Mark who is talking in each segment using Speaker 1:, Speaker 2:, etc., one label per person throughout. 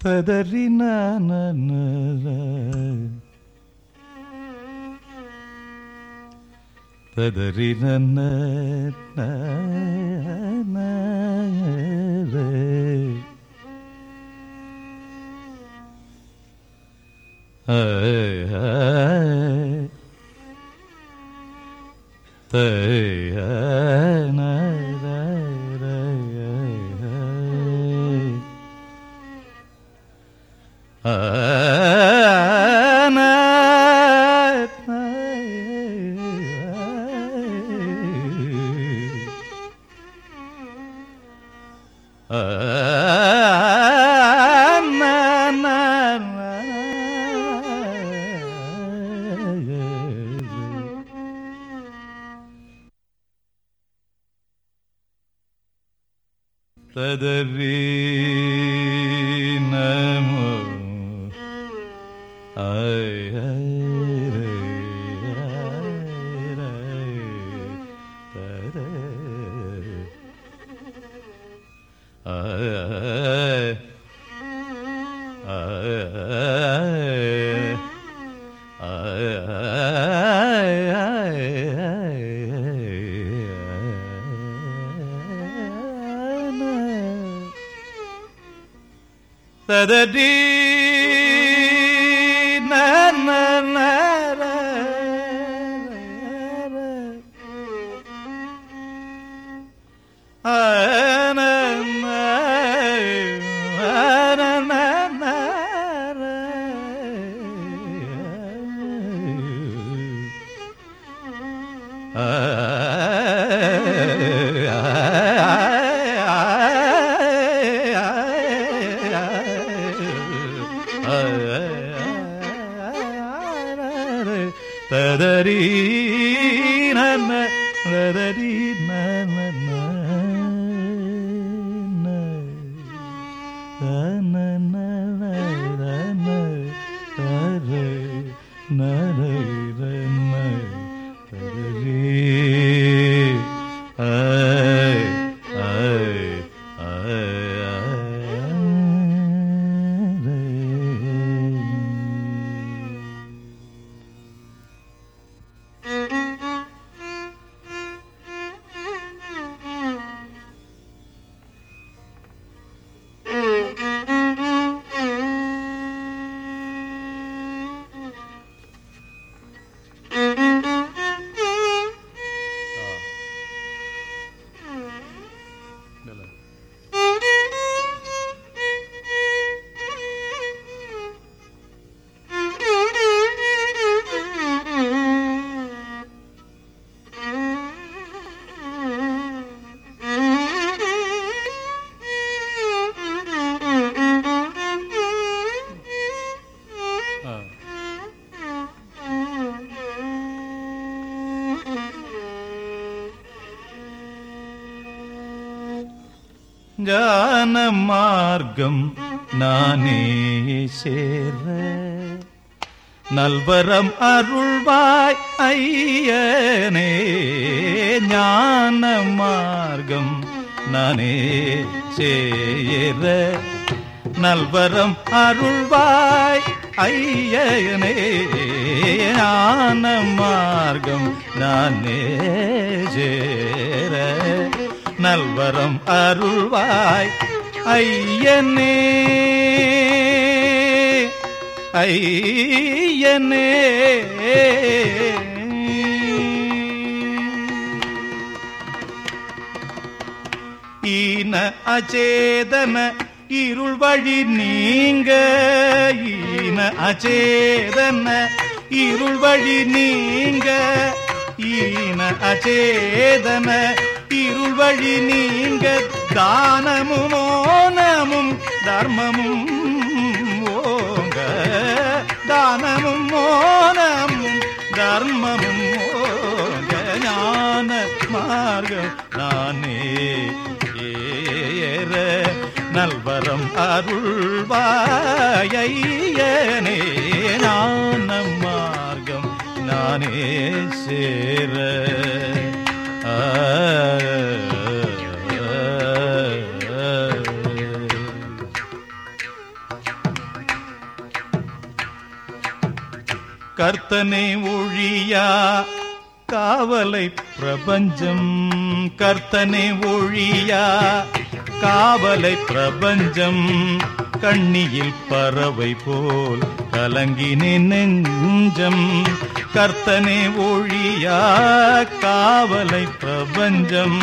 Speaker 1: Tadari na na na na na na na na Devine mo ay ay. da da dee na na na. na na na man, na na na. ஞான மார்க்கம் நானே சேர நல்வரம் அருள்வாய் ஐயனே ஞான மார்க்கம் நானே சேர நல்வரம் அருள்வாய் ஐயனே ஞான மார்க்கம் நானே சே நல்வரம் அருள்வாய் ஐயனே. ஐயனே. ஈன அச்சேதன இருள் வழி நீங்க ஈன அச்சேதன இருள் வழி நீங்க ஈன அச்சேதன இருள் வழி நீங்க தானமும் ஓனமும் தர்மமும் ஓங்க. தானமும் ஓனமும் தர்மமும் ஓங்க. ஞான மார்க்கம் நானே ஏற. நல்வரம் அருள்வாயனே ஞான மார்க்கம் நானே சேர. கர்த்தனை ஒழியா காவலை பிரபஞ்சம். கர்த்தனை ஒழியா காவலை பிரபஞ்சம். கண்ணியில் பறவை போல் கலங்கின நெஞ்சம். கர்த்தனே ஒழியா காவலை பிரபஞ்சம்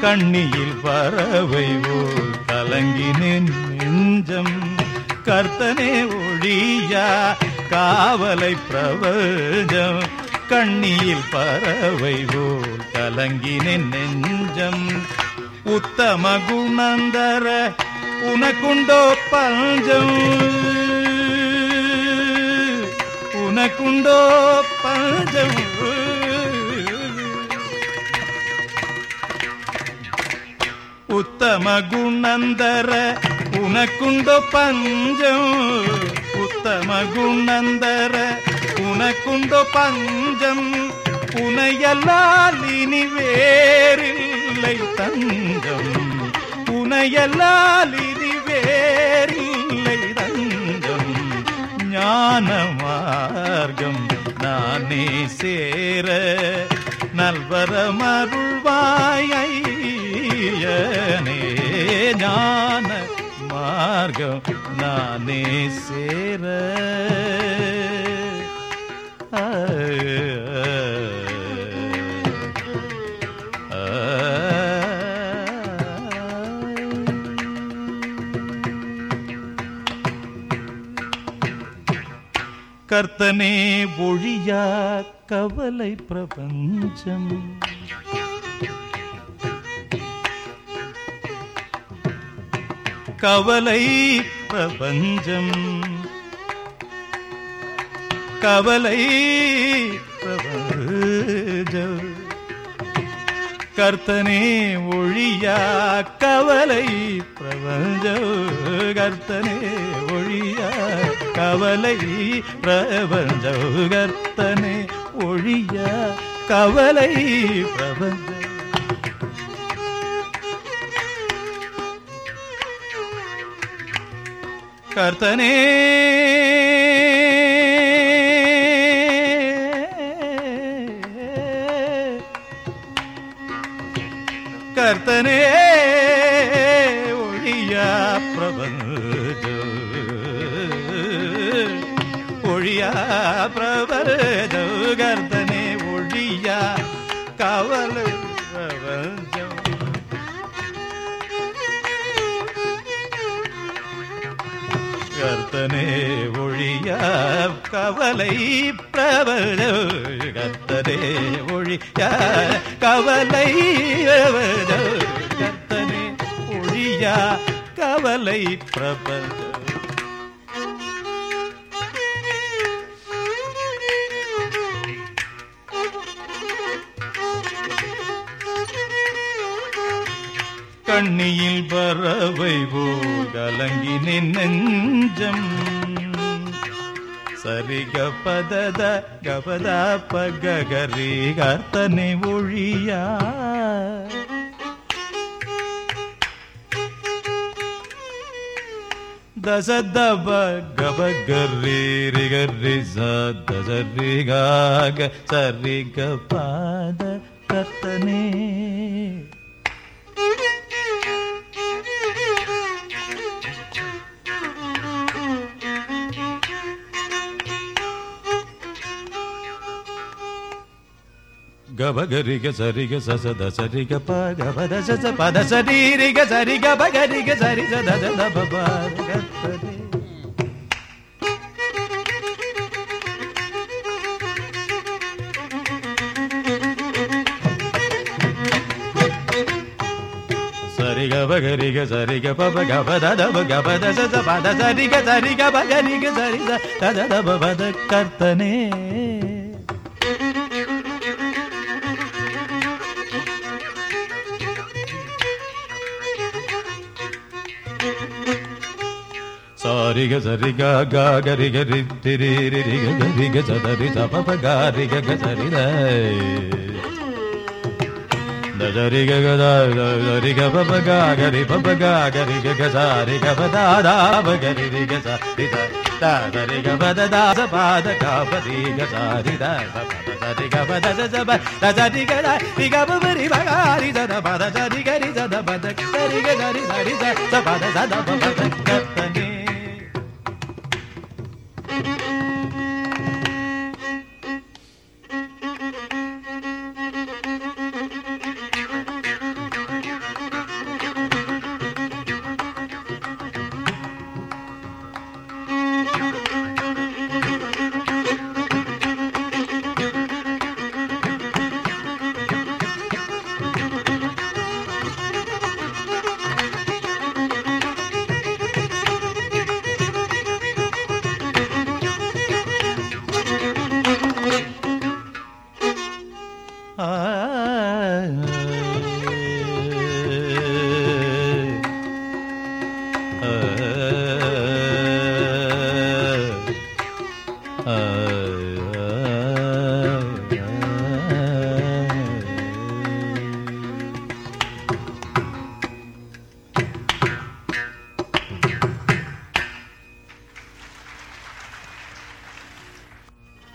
Speaker 1: கண்ணியில் பறவை ஓர் கலங்கினேன் நெஞ்சம். கர்த்தனே ஒழியா காவலை பிரபஞ்சம் கண்ணியில் பறவை ஓர் கலங்கினேன் நெஞ்சம். உத்தம குணந்தர உனக்குண்டோ பஞ்சம். உனக்குண்டோ பஞ்சம் உத்தம குணந்தர உனக்குண்டோ பஞ்சம். உத்தம குணந்தர உனக்குண்டோ பஞ்சம். உனையல்லால் இனி வேறில்லை தஞ்சம். உனையல்லால் இனி வேறில்லை ஞான மார்க்கம் நானே சேர நல்வரமருள்வாயனே ஞான மார்க்கம் நானே சேர. கர்த்தனே ஒழியா கவலை பிரபஞ்சம். கவலை பிரபஞ்சம். கவலை பிரபஞ்சம். கர்த்தனே ஒழியா கவலை பிரபஞ்சம். கர்த்தனே ஒழியா கவலை பிரபஞ்ச கர்த்தனே ஒழிய கவலை பிரபஞ்ச. கர்த்தனே ஒழியா பிரபஞ்ச கர்த்தனே ஒழியா கவல பிரபஞ்சம் கர்த்தனே ஒழிய கவலை பிரபல கர்த்தனே ஒழிய கவலை கர்த்தனே ஒழிய கவலை பிரபல கண்ணியில் பறவை போல் கலங்கி நெஞ்சம் சரிக பதத கபத பகரி கர்த்தனை ஒழியா தசதப கபகரி ரிகரி சரி காக சரிக பாத கர்த்தனே గబగరిగ సరిగ ససద సరిగ ప గబద సస పద సరిరిగ సరిగ బగరిగ సరి సద దద బబ గత్తరి సరిగ బగరిగ సరిగ పబ గబద దబ గబద సస పద సరిగ సరిగ బగరిగ సరి సద దబ బద కర్తనే సారిగ సరిగ గా గరి గరి తిరి రి గ గరి గ సదరి సప ప గారి గ గ సరి the the ri ga sa ri ga ga ga ri ga ri ti ri ri ri ga ri ga sa da ri sa pa pa ga ri ga ga sa ri da da da ri ga ga da da da ri ga pa pa ga ga ri pa pa ga ga ri ga ga sa ri ga pa da da pa ga ri ri ga sa ri da da da ri ga pa da da sa pa da ga pa ri ga sa ri 呃